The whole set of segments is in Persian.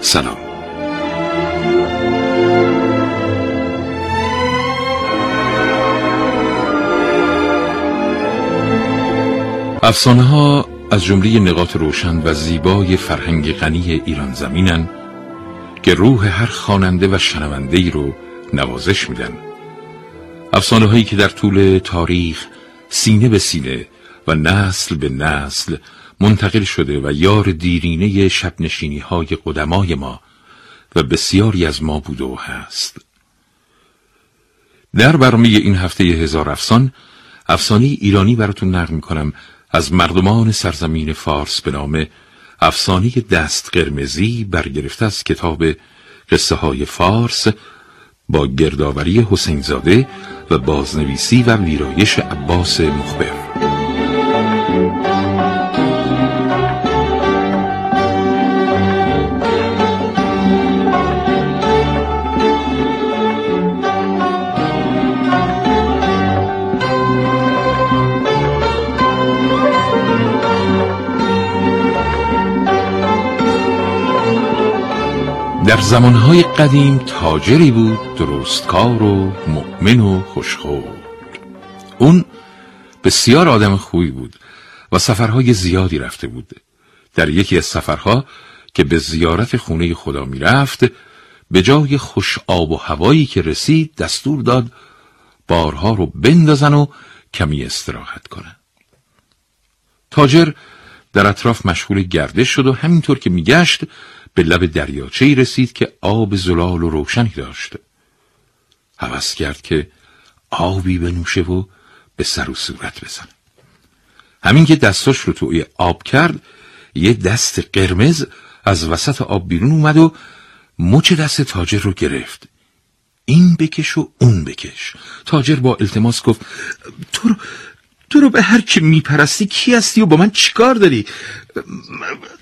سلام. افسانه ها از جمله نقاط روشن و زیبای فرهنگ غنی ایران زمینن که روح هر خواننده و شنونده ای رو نوازش میدن. افسانه هایی که در طول تاریخ سینه به سینه و نسل به نسل منتقل شده و یار دیرینه شب نشینی های قدمای ما و بسیاری از ما بوده و هست. در برنامه این هفته هزار افسان افسانی ایرانی براتون نقل می‌کنم از مردمان سرزمین فارس به نام افسانی دست قرمزی برگرفته از کتاب قصه های فارس با گردآوری حسین زاده و بازنویسی و ویرایش عباس مخبر. در زمانهای قدیم تاجری بود درستکار و مؤمن و خوشخور. اون بسیار آدم خوبی بود و سفرهای زیادی رفته بود. در یکی از سفرها که به زیارت خونه خدا می رفت به جای خوش آب و هوایی که رسید دستور داد بارها رو بندازن و کمی استراحت کنن. تاجر در اطراف مشغول گردش شد و همینطور که میگشت به لب دریاچه رسید که آب زلال و روشنی داشت. حوض کرد که آبی بنوشه و به سر و صورت بزنه همین که دستاش رو توی آب کرد یه دست قرمز از وسط آب بیرون اومد و مچ دست تاجر رو گرفت. این بکش و اون بکش. تاجر با التماس گفت تو رو, تو رو به هر کی میپرستی کی هستی و با من چیکار داری؟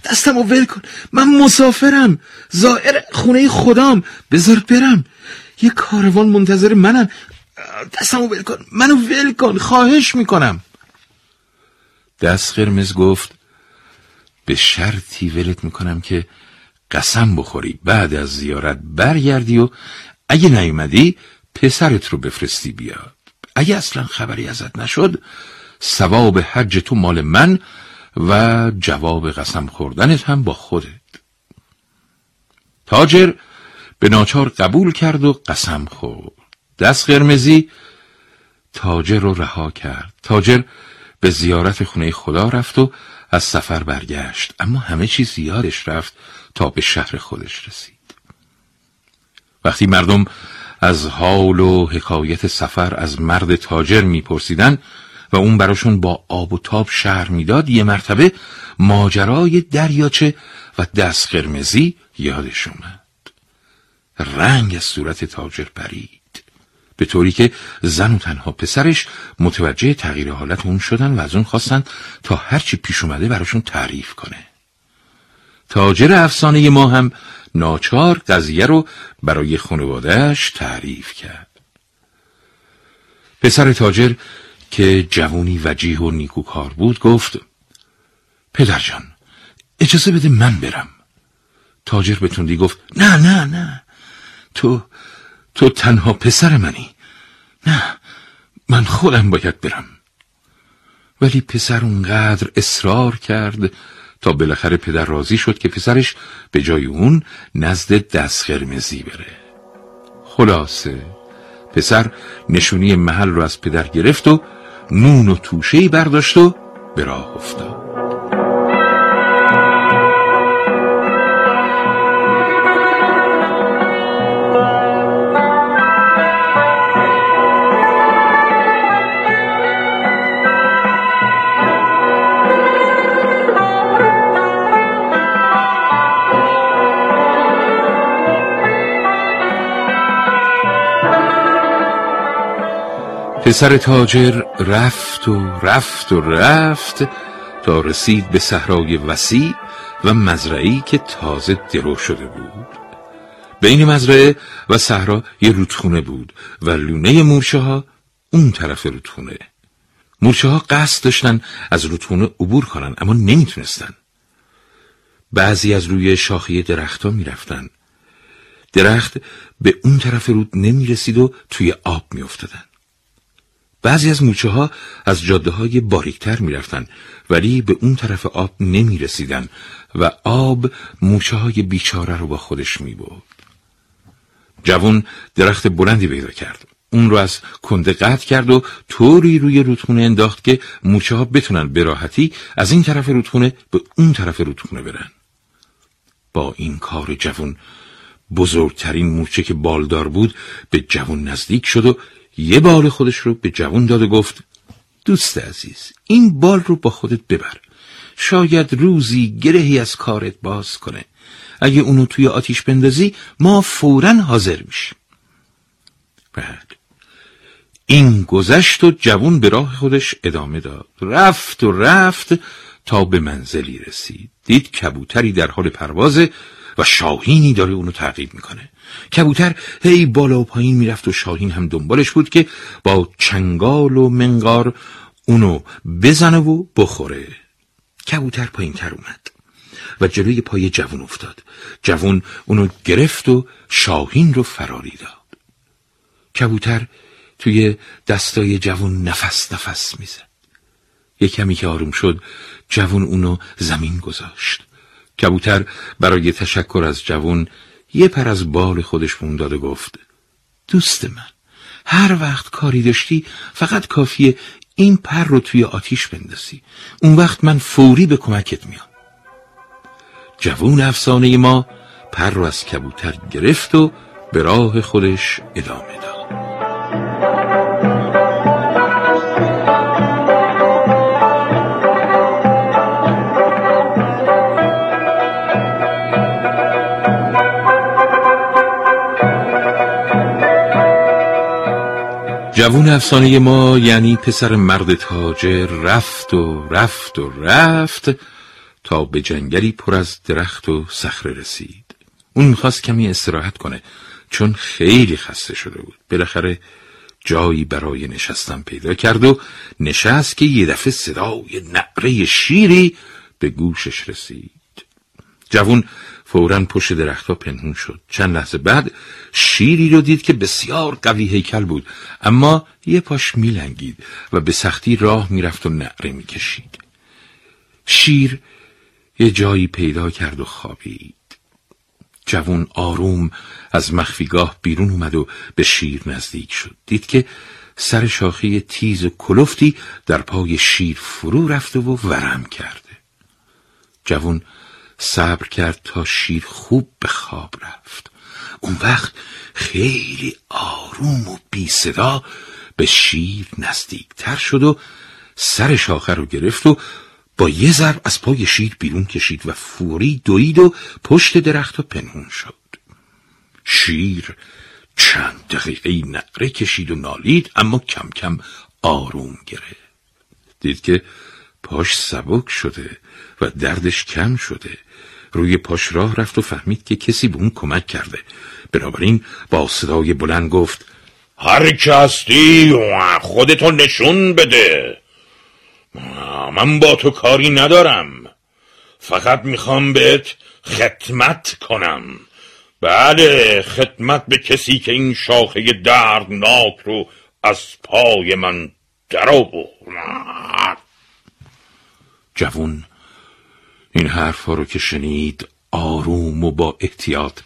دستمو ول کن. من مسافرم. زائر خونه خدام. بذار برم. یه کاروان منتظر منم دستمو ول کن. منو ول کن. خواهش می‌کنم. دست قرمز گفت به شرطی ولت می‌کنم که قسم بخوری. بعد از زیارت برگردی و اگه نیومدی پسرت رو بفرستی بیاد اگه اصلا خبری ازت نشد ثواب حج تو مال من و جواب قسم خوردنت هم با خودت. تاجر به ناچار قبول کرد و قسم خورد. دست قرمزی تاجر رو رها کرد. تاجر به زیارت خونه خدا رفت و از سفر برگشت. اما همه چیز یادش رفت تا به شهر خودش رسید. وقتی مردم از حال و حکایت سفر از مرد تاجر میپرسیدن و اون براشون با آب و تاب شهر می‌داد یه مرتبه ماجرای دریاچه و دست قرمزی یادش اومد. رنگ از صورت تاجر پرید. به طوری که زن و تنها پسرش متوجه تغییر حالت اون شدن و از اون خواستن تا هرچی پیش اومده براشون تعریف کنه. تاجر افسانه ما هم ناچار قضیه رو برای خانوادهش تعریف کرد. پسر تاجر که جوونی وجیه و نیکوکار بود گفت پدرجان اجازه بده من برم. تاجر به تندی گفت نه نه نه. تو تو تنها پسر منی. نه من خودم باید برم. ولی پسر اونقدر اصرار کرد تا بالاخره پدر راضی شد که پسرش به جای اون نزد دست قرمزی بره. خلاصه پسر نشونی محل رو از پدر گرفت و نون و توشه برداشت و به راه افتاد. پسر تاجر رفت و رفت و رفت تا رسید به صحرای وسیع و مزرعی که تازه درو شده بود. بین مزرعه و صحرا یه رودخونه بود و لونه مورچه ها اون طرف رودخونه. مورچه ها قصد داشتن از رودخونه عبور کنن اما نمی‌تونستن. بعضی از روی شاخه درختها می‌رفتن. درخت به اون طرف رود نمی‌رسید و توی آب میافتادن. بعضی از موچه ها از جاده های باریکتر می‌رفتن ولی به اون طرف آب نمی رسیدن و آب موچه های بیچاره رو با خودش می بود. جوون درخت بلندی پیدا کرد. اون رو از کنده قطع کرد و طوری روی رودخونه انداخت که موچه ها بتونن به راحتی از این طرف رودخونه به اون طرف رودخونه برن. با این کار جوون بزرگترین موچه که بالدار بود به جوون نزدیک شد و یه بال خودش رو به جوون داد و گفت دوست عزیز این بال رو با خودت ببر. شاید روزی گرهی از کارت باز کنه. اگه اونو توی آتیش بندازی ما فورا حاضر میشیم. بعد این گذشت و جوون به راه خودش ادامه داد. رفت و رفت تا به منزلی رسید. دید کبوتری در حال پروازه و شاهینی داره اونو تعقیب می‌کنه. کبوتر هی بالا و پایین می‌رفت و شاهین هم دنبالش بود که با چنگال و منقار اونو بزنه و بخوره. کبوتر پایین تر اومد و جلوی پای جوون افتاد. جوون اونو گرفت و شاهین رو فراری داد. کبوتر توی دستای جوون نفس نفس می‌زد. یه کمی که آروم شد جوون اونو زمین گذاشت. کبوتر برای تشکر از جوون یه پر از بال خودش مون داد و گفت دوست من هر وقت کاری داشتی فقط کافیه این پر رو توی آتیش بندازی. اون وقت من فوری به کمکت میام. جوون افسانه ما پر رو از کبوتر گرفت و به راه خودش ادامه داد. جوون افسانه ما یعنی پسر مرد تاجر رفت و رفت و رفت تا به جنگلی پر از درخت و صخره رسید. اون می‌خواست کمی استراحت کنه چون خیلی خسته شده بود. بالاخره جایی برای نشستن پیدا کرد و نشست که یه دفعه صدای نعره شیری به گوشش رسید. جوون فورا پشت درختها پنهون شد. چند لحظه بعد شیری رو دید که بسیار قوی هیکل بود. اما یه پاش میلنگید و به سختی راه می‌رفت و نعره می‌کشید. شیر یه جایی پیدا کرد و خوابید. جوون آروم از مخفیگاه بیرون اومد و به شیر نزدیک شد. دید که سر شاخه تیز و کلفتی در پای شیر فرو رفته و ورم کرده. جوون صبر کرد تا شیر خوب به خواب رفت. اون وقت خیلی آروم و بی صدا به شیر نزدیکتر شد و سر شاخه رو گرفت و با یه ضرب از پای شیر بیرون کشید و فوری دوید و پشت درخت و پنهون شد. شیر چند دقیقه نقره کشید و نالید اما کم کم آروم گرفت. دید که پاش سبک شده و دردش کم شده. روی پاش راه رفت و فهمید که کسی به اون کمک کرده. بنابراین با صدای بلند گفت هر که هستی خودتو نشون بده. من با تو کاری ندارم. فقط می‌خوام بهت خدمت کنم. بله خدمت به کسی که این شاخه دردناک رو از پای من در جوون این حرفها رو که شنید آروم و با احتیاط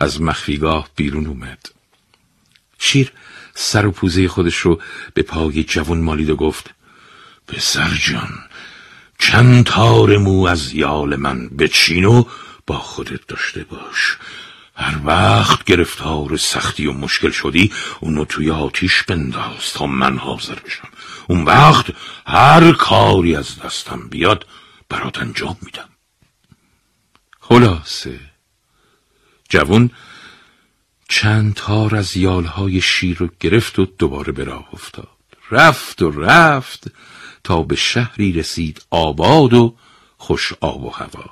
از مخفیگاه بیرون اومد. شیر سر و پوزه خودش رو به پای جوان مالید و گفت پسر جان چند تار مو از یال من بچین و با خودت داشته باش. هر وقت گرفتار سختی و مشکل شدی اونو توی آتیش بنداز تا من حاضر بشم. اون وقت هر کاری از دستم بیاد برات انجام میدم. خلاصه. جوون چند تار از یالهای شیر رو گرفت و دوباره به راه افتاد. رفت و رفت تا به شهری رسید آباد و خوش آب و هوا.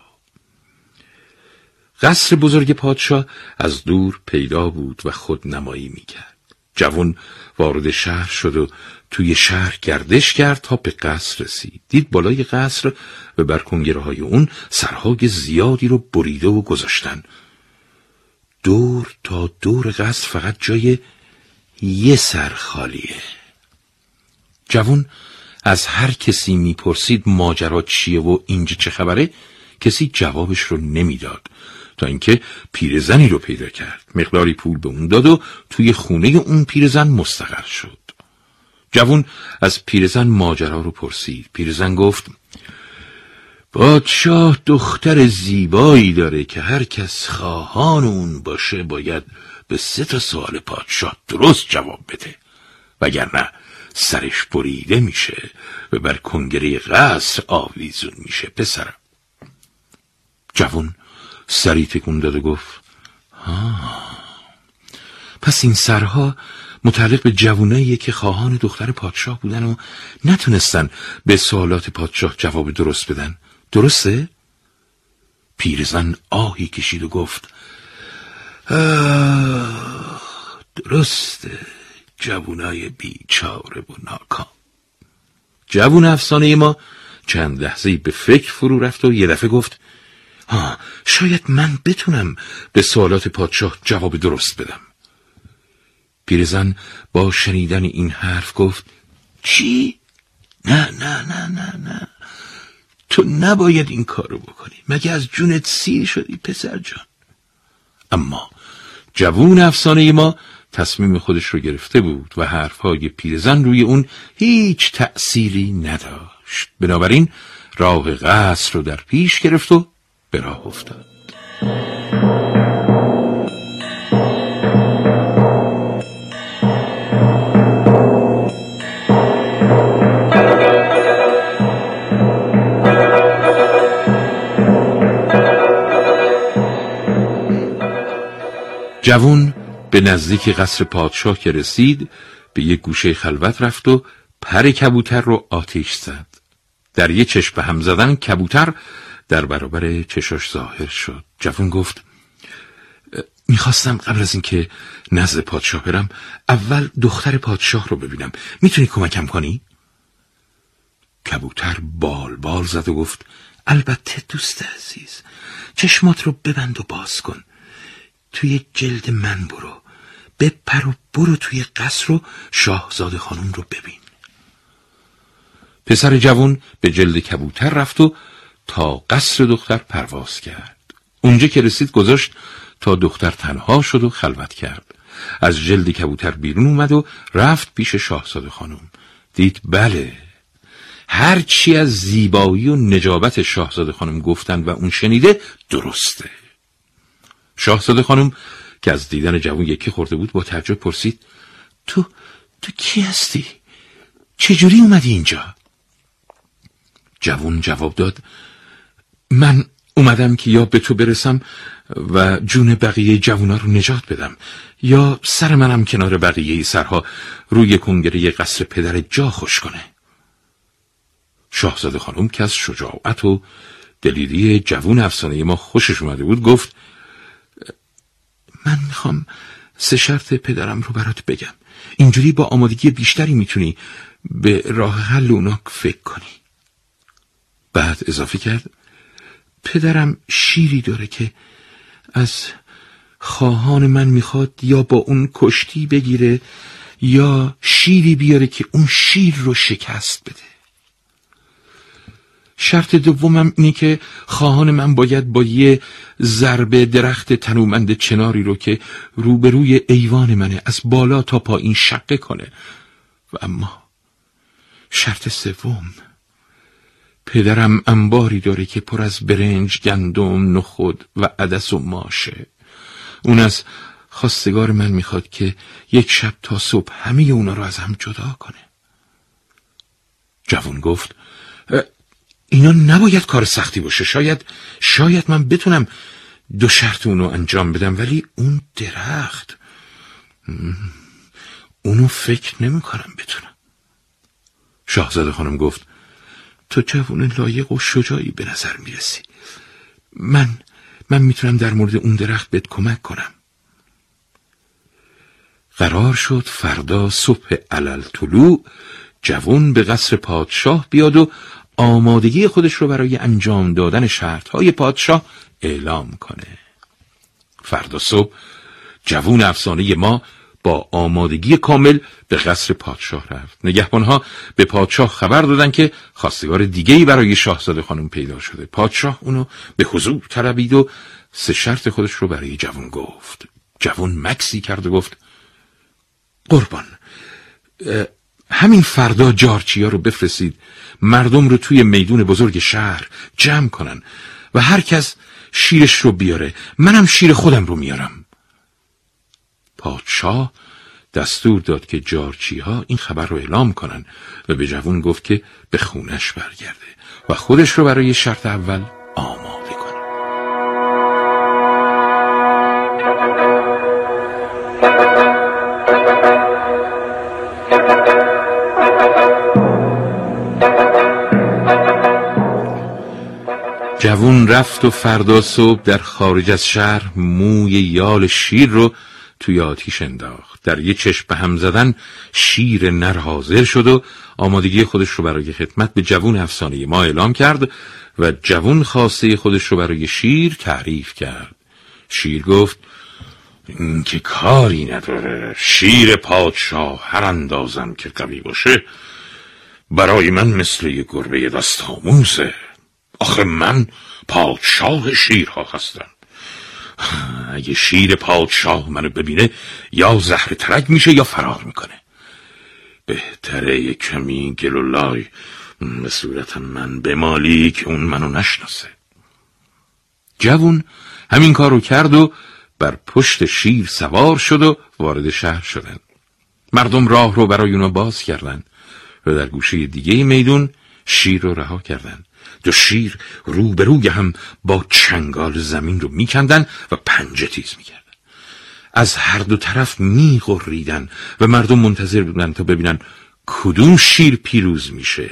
قصر بزرگ پادشاه از دور پیدا بود و خود نمایی می‌کرد. جوان وارد شهر شد و توی شهر گردش کرد تا به قصر رسید. دید بالای قصر و بر های اون سرهای زیادی رو بریده و گذاشتن. دور تا دور قصر فقط جای یه سر خالیه. جوون از هر کسی می‌پرسید ماجرا چیه و اینجا چه خبره کسی جوابش رو نمی‌داد. تا اینکه پیرزنی رو پیدا کرد. مقداری پول به اون داد و توی خونه اون پیرزن مستقر شد. جوون از پیرزن ماجرا رو پرسید. پیرزن گفت پادشاه دختر زیبایی داره که هر کس خواهان اون باشه باید به سه تا سوال پادشاه درست جواب بده. وگرنه سرش بریده میشه و بر کنگره قصر آویزون میشه پسرم. جوون سری تکون داد و گفت ها پس این سرها متعلق به جوونایی که خواهان دختر پادشاه بودن و نتونستن به سوالات پادشاه جواب درست بدن. درسته؟ پیرزن آهی کشید و گفت درسته جوونای بیچاره و ناکام. جوون افسانه ما چند لحظه به فکر فرو رفت و یه دفعه گفت ها شاید من بتونم به سوالات پادشاه جواب درست بدم. پیرزن با شنیدن این حرف گفت چی؟ نه نه نه نه نه. تو نباید این کارو بکنی. مگه از جونت سیر شدی پسر جان؟ اما جوون افسانه ما تصمیم خودش رو گرفته بود و حرفهای پیرزن روی اون هیچ تأثیری نداشت. بنابراین راه قصر رو در پیش گرفت و به راه افتاد. جوون به نزدیک قصر پادشاه که رسید به یک گوشه خلوت رفت و پر کبوتر رو آتیش زد. در یه چشم هم زدن کبوتر در برابر چشاش ظاهر شد. جوون گفت می‌خواستم قبل از اینکه نزد پادشاه برم اول دختر پادشاه رو ببینم. می‌تونی کمکم کنی؟ کبوتر بال بال زد و گفت البته دوست عزیز چشمات رو ببند و باز کن. توی جلد من برو. بپر و برو توی قصر و شاهزاده خانم رو ببین. پسر جوون به جلد کبوتر رفت و تا قصر دختر پرواز کرد. اونجا که رسید گذاشت تا دختر تنها شد و خلوت کرد. از جلد کبوتر بیرون اومد و رفت پیش شاهزاده خانم. دید بله هرچی از زیبایی و نجابت شاهزاده خانم گفتن و اون شنیده درسته. شاهزاده خانم که از دیدن جوون یکی خورده بود با تعجب پرسید تو تو کی هستی؟ چجوری اومدی اینجا؟ جوون جواب داد من اومدم که یا به تو برسم و جون بقیه جوونا رو نجات بدم یا سر منم کنار بقیه سرها روی کنگره قصر پدر جا خوش کنه شاهزاده خانم که از شجاعت و دلیری جوون افسانه ما خوشش اومده بود گفت من می‌خوام سه شرط پدرم رو برات بگم. اینجوری با آمادگی بیشتری می‌تونی به راه حل اونا فکر کنی. بعد اضافه کرد پدرم شیری داره که از خواهان من می‌خواد یا با اون کشتی بگیره یا شیری بیاره که اون شیر رو شکست بده. شرط دومم اینه که خواهان من باید با یه ضربه درخت تنومند چناری رو که روبروی ایوان منه از بالا تا پایین شقه کنه. و اما شرط سوم پدرم انباری داره که پر از برنج، گندم، نخود و عدس و ماشه. اون از خواستگار من می‌خواد که یک شب تا صبح همه اونا رو از هم جدا کنه. جوون گفت اینا نباید کار سختی باشه. شاید شاید من بتونم دو شرط اونو انجام بدم ولی اون درخت. اونو فکر نمی کنم بتونم. شاهزاده خانم گفت تو جوون لایق و شجاعی به نظر می‌رسی. من من می‌تونم در مورد اون درخت بهت کمک کنم. قرار شد فردا صبح علل طلوع جوون به قصر پادشاه بیاد و آمادگی خودش رو برای انجام دادن شرطهای پادشاه اعلام کنه. فردا صبح جوون افسانه ما با آمادگی کامل به قصر پادشاه رفت. نگهبانها به پادشاه خبر دادن که خواستگار دیگهی برای شاهزاده خانم پیدا شده. پادشاه اونو به حضور طلبید و سه شرط خودش رو برای جوون گفت. جوون مکسی کرد و گفت قربان همین فردا جارچیا رو بفرستید. مردم رو توی میدون بزرگ شهر جمع کنن و هر کس شیرش رو بیاره. منم شیر خودم رو میارم. پادشاه دستور داد که جارچی ها این خبر رو اعلام کنن و به جوون گفت که به خونش برگرده و خودش رو برای شرط اول آماده. جوون رفت و فردا صبح در خارج از شهر موی یال شیر رو توی آتیش انداخت. در یه چشم به هم زدن شیر نر حاضر شد و آمادگی خودش رو برای خدمت به جوون افسانه ما اعلام کرد و جوون خواسته خودش رو برای شیر تعریف کرد. شیر گفت این که کاری نداره. شیر پادشاه هر اندازم که قوی باشه برای من مثل یه گربه دست آموزه آخه من پادشاه شیرها هستم. اگه شیر پادشاه منو ببینه یا زهر ترک میشه یا فرار می‌کنه. بهتره یه کمی گلولای به صورت من بمالی که اون منو نشناسه. جوون همین کارو کرد و بر پشت شیر سوار شد و وارد شهر شدن. مردم راه رو برای اونا باز کردن و در گوشه دیگه میدون شیر رو رها کردن. دو شیر روبروی هم با چنگال زمین رو میکندن و پنجه تیز می‌کردن. از هر دو طرف میغریدن و مردم منتظر بودن تا ببینن کدوم شیر پیروز میشه.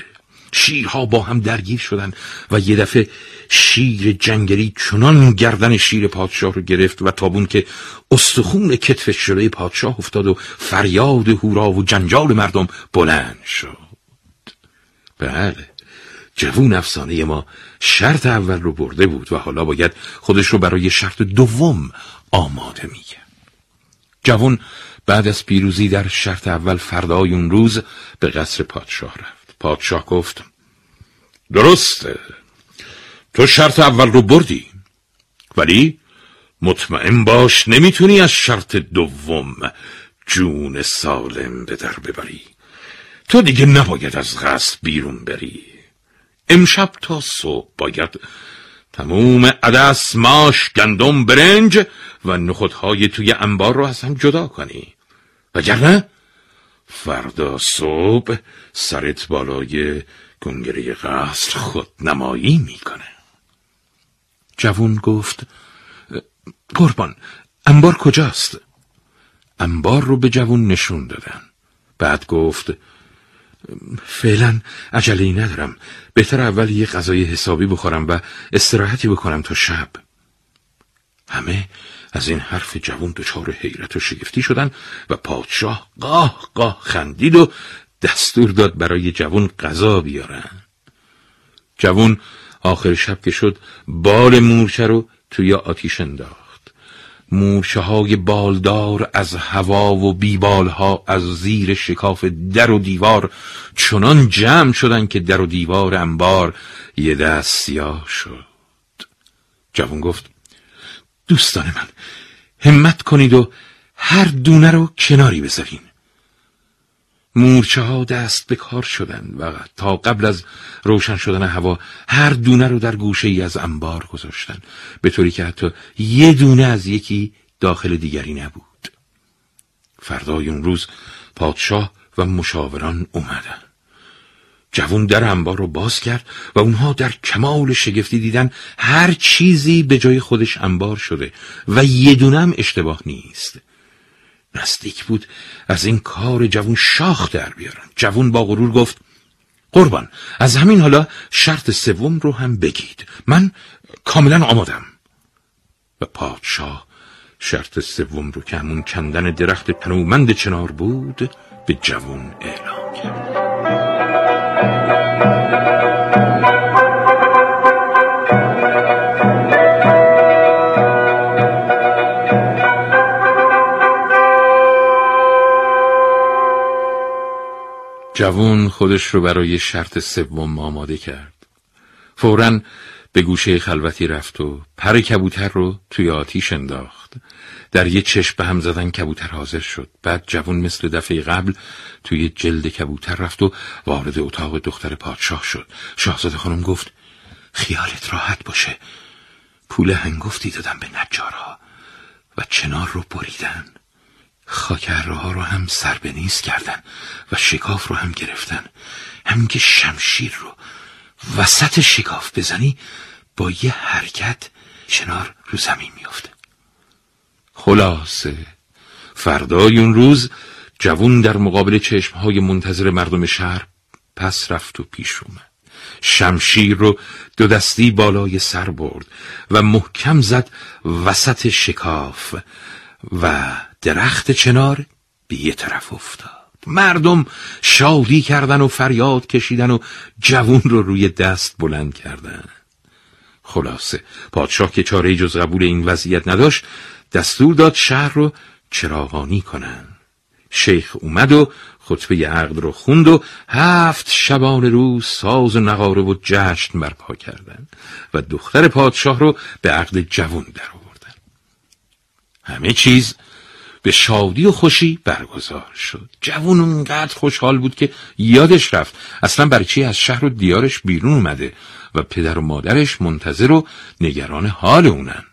شیرها با هم درگیر شدن و یه دفعه شیر جنگلی چنان گردن شیر پادشاه رو گرفت و تابون که استخون کتف شده پادشاه افتاد و فریاد هورا و جنجال مردم بلند شد. بله. جوون افسانه ما شرط اول رو برده بود و حالا باید خودش رو برای شرط دوم آماده میگه جوون بعد از پیروزی در شرط اول فردای اون روز به قصر پادشاه رفت. پادشاه گفت درسته تو شرط اول رو بردی ولی مطمئن باش نمی‌تونی از شرط دوم جون سالم به در ببری. تو دیگه نباید از قصد بیرون بری. امشب تا صبح باید تموم عدس ماش گندم برنج و نخودهای توی انبار رو از هم جدا کنی. وگرنه فردا صبح سرت بالای گنگره قصر خود نمایی می‌کنه. جوون گفت قربان انبار کجاست؟ انبار رو به جوون نشون دادن. بعد گفت فعلا عجله ندارم. بهتر اول یه غذای حسابی بخورم و استراحتی بکنم تا شب. همه از این حرف جوون دچار حیرت و شگفتی شدن و پادشاه قاه قاه خندید و دستور داد برای جوون غذا بیارن. جوون آخر شب که شد بال مورچه رو توی آتیش انداخت. موشه های بالدار از هوا و بیبالها از زیر شکاف در و دیوار چنان جمع شدن که در و دیوار انبار یه دست سیاه شد. جوان گفت دوستان من همت کنید و هر دونه رو کناری بذارین. مورچه ها دست به کار شدن و تا قبل از روشن شدن هوا هر دونه رو در گوشه ای از انبار گذاشتن به طوری که حتی یه دونه از یکی داخل دیگری نبود. فردای اون روز پادشاه و مشاوران اومدن. جوون در انبار رو باز کرد و اونها در کمال شگفتی دیدن هر چیزی به جای خودش انبار شده و یه دونم اشتباه نیست. نزدیک بود. از این کار جوون شاخ در بیارن جوون با غرور گفت قربان از همین حالا شرط سوم رو هم بگید. من کاملا آمادم. و پادشاه شرط سوم رو که همون کندن درخت پنومند چنار بود به جوون اعلام کرد. جوون خودش رو برای شرط سوم آماده کرد. فورا به گوشه خلوتی رفت و پر کبوتر رو توی آتیش انداخت. در یه چشم به هم زدن کبوتر حاضر شد. بعد جوون مثل دفعه قبل توی جلد کبوتر رفت و وارد اتاق دختر پادشاه شد. شاهزاده خانم گفت خیالت راحت باشه. پول هنگفتی دادم به نجارها و چنار رو بریدن. خاکره ها رو هم سر به نیز کردن و شکاف رو هم گرفتن. همین که شمشیر رو وسط شکاف بزنی با یه حرکت چنار رو زمین میافته. خلاصه. فردای اون روز جوون در مقابل چشمهای منتظر مردم شهر پس رفت و پیش اومد. شمشیر رو دو دستی بالای سر برد و محکم زد وسط شکاف و درخت چنار به یه طرف افتاد. مردم شادی کردن و فریاد کشیدن و جوون رو روی دست بلند کردن. خلاصه پادشاه که چاره جز قبول این وضعیت نداشت دستور داد شهر رو چراغانی کنن. شیخ اومد و خطبه عقد رو خوند و هفت شبان روز ساز و نقاره و جشن برپا کردن و دختر پادشاه رو به عقد جوون در آوردن همه چیز به شادی و خوشی برگزار شد. جوون اونقدر خوشحال بود که یادش رفت. اصلا برای چی از شهر و دیارش بیرون اومده و پدر و مادرش منتظر و نگران حال اونن؟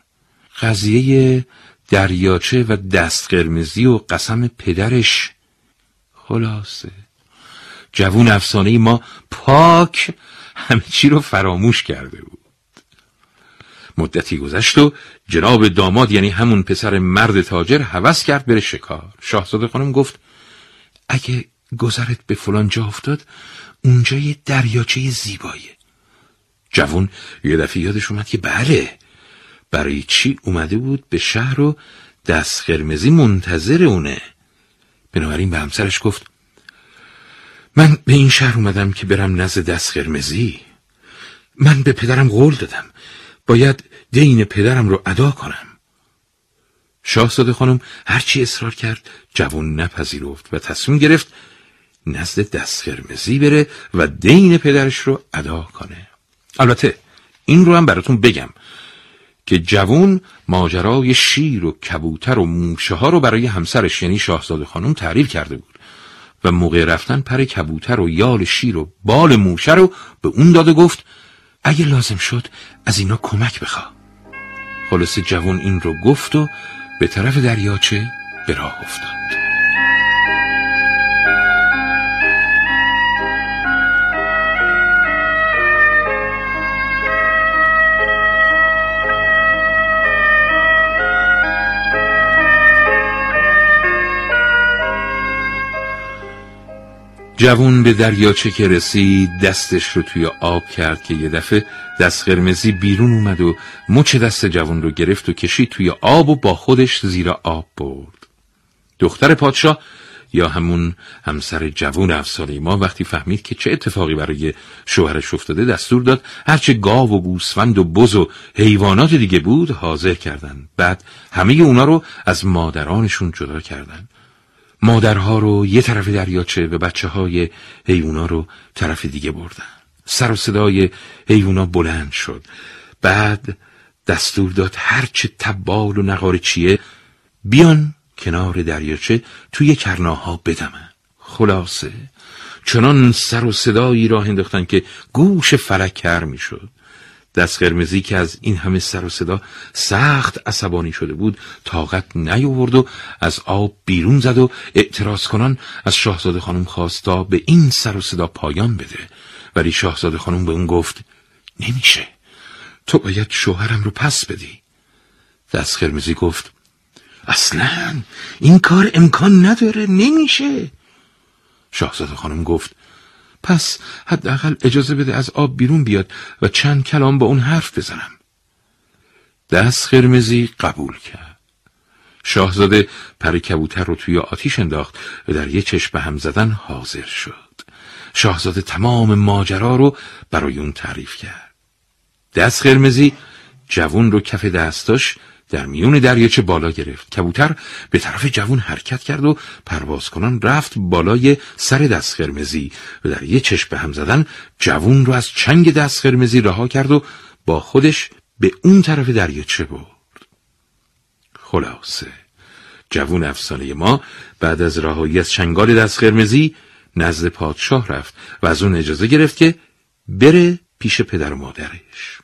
قضیه دریاچه و دست قرمزی و قسم پدرش. خلاصه. جوون افسانه ما پاک همه چی رو فراموش کرده بود. مدتی گذشت و جناب داماد یعنی همون پسر مرد تاجر هوس کرد بره شکار. شاهزاده خانم گفت اگه گذرت به فلان جا افتاد اونجا یه دریاچه زیباییه جوون یه دفعه یادش اومد که بله برای چی اومده بود به شهر و دست قرمزی منتظر اونه. بنابراین به همسرش گفت من به این شهر اومدم که برم نزد دست قرمزی. من به پدرم قول دادم. باید دین پدرم رو ادا کنم. شاهزاده خانم هرچی اصرار کرد جوان نپذیرفت و تصمیم گرفت نزد دست قرمزی بره و دین پدرش رو ادا کنه. البته این رو هم براتون بگم که جوون ماجرای شیر و کبوتر و موشه ها رو برای همسرش یعنی شاهزاده خانم تعریف کرده بود و موقع رفتن پر کبوتر و یال شیر و بال موشه رو به اون داده گفت اگه لازم شد از اینا کمک بخوا. خلاص جوون این رو گفت و به طرف دریاچه به راه افتاد. جوون به دریاچه که رسید دستش رو توی آب کرد که یه دفعه دست قرمزی بیرون اومد و مچ دست جوون رو گرفت و کشید توی آب و با خودش زیر آب برد. دختر پادشاه یا همون همسر جوون افسانه ما وقتی فهمید که چه اتفاقی برای شوهرش افتاده دستور داد هرچه گاو و گوسفند و بز و حیوانات دیگه بود حاضر کردن بعد همه اونا رو از مادرانشون جدا کردن مادرها رو یه طرف دریاچه و بچه های حیونا رو طرف دیگه بردن. سر و صدای حیونا بلند شد. بعد دستور داد هرچه تبال و نقاره چیه بیان کنار دریاچه توی کرناها بدمن. خلاصه چنان سر و صدایی راه انداختن که گوش فلک کر می‌شد. دست قرمزی که از این همه سر و صدا سخت عصبانی شده بود طاقت نیاورد و از آب بیرون زد و اعتراض کنان از شاهزاده خانم خواستا به این سر و صدا پایان بده. ولی شاهزاده خانم به اون گفت نمیشه. تو باید شوهرم رو پس بدی. دست قرمزی گفت اصلا این کار امکان نداره. نمیشه. شاهزاده خانم گفت پس حداقل اجازه بده از آب بیرون بیاد و چند کلام با اون حرف بزنم. دست خرمزی قبول کرد. شاهزاده پر کبوتر رو توی آتیش انداخت و در یه چشم هم زدن حاضر شد. شاهزاده تمام ماجرا رو برای اون تعریف کرد. دست خرمزی جوون رو کف دستاش در میون دریاچه بالا گرفت. کبوتر به طرف جوون حرکت کرد و پرواز کنان رفت بالای سر دست خرمزی و در یه چشم به هم زدن جوون رو از چنگ دست خرمزی رها کرد و با خودش به اون طرف دریاچه برد. خلاصه. جوون افسانه ما بعد از رهایی از چنگال دست خرمزی نزد پادشاه رفت و از اون اجازه گرفت که بره پیش پدر و مادرش.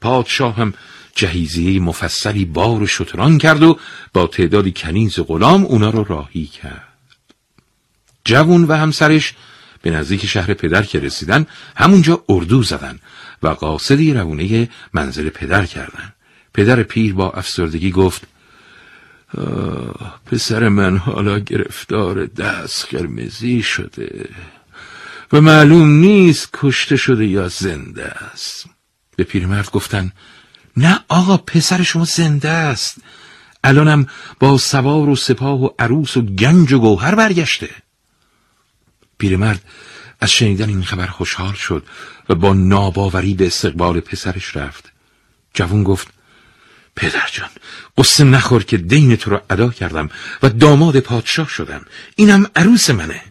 پادشاه هم جهیزیه مفصلی بار و شتران کرد و با تعدادی کنیز غلام اونا رو راهی کرد. جوون و همسرش به نزدیک شهر پدر که رسیدن همونجا اردو زدن و قاصدی روونه منزل پدر کردن. پدر پیر با افسردگی گفت پسر من حالا گرفتار دست خرمزی شده و معلوم نیست کشته شده یا زنده است. به پیرمرد گفتن نه آقا پسر شما زنده است. الانم با سوار و سپاه و عروس و گنج و گوهر برگشته. پیرمرد از شنیدن این خبر خوشحال شد و با ناباوری به استقبال پسرش رفت. جوون گفت پدر جان قصه نخور که دین تو را ادا کردم و داماد پادشاه شدم. اینم عروس منه.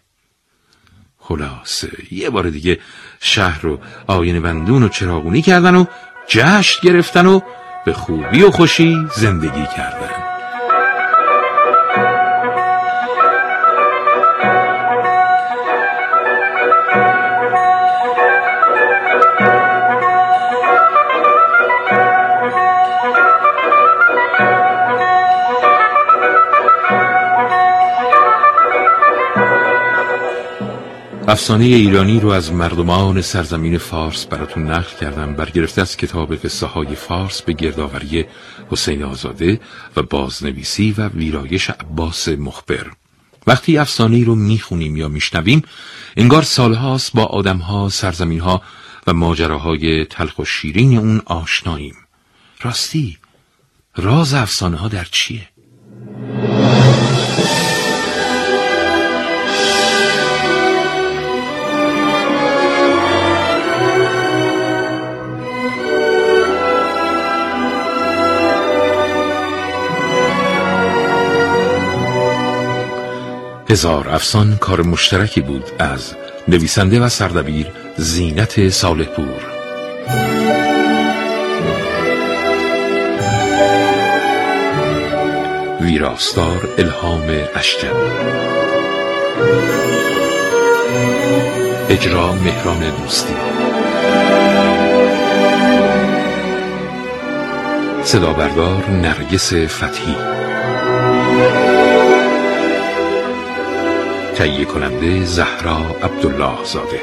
خلاصه یه بار دیگه شهر رو آین بندون و چراغونی کردن و جشن گرفتن و به خوبی و خوشی زندگی کردن. افسانه ایرانی رو از مردمان سرزمین فارس براتون نقل کردم. برگرفته از کتاب قصه های فارس به گردآوری حسین آزاده و بازنویسی و ویرایش عباس مخبر. وقتی افسانه ای رو می‌خونیم یا میشنویم انگار سالهاست با آدمها، سرزمینها و ماجراهای تلخ و شیرین اون آشناییم. راستی راز افسانه ها در چیه؟ هزار افسان کار مشترکی بود از نویسنده و سردبیر زینت صالح پور ویراستار الهام اشکن اجرا مهران دوستی. صدا بردار نرگس فتحی. تهیه کننده زهرا عبدالله زاده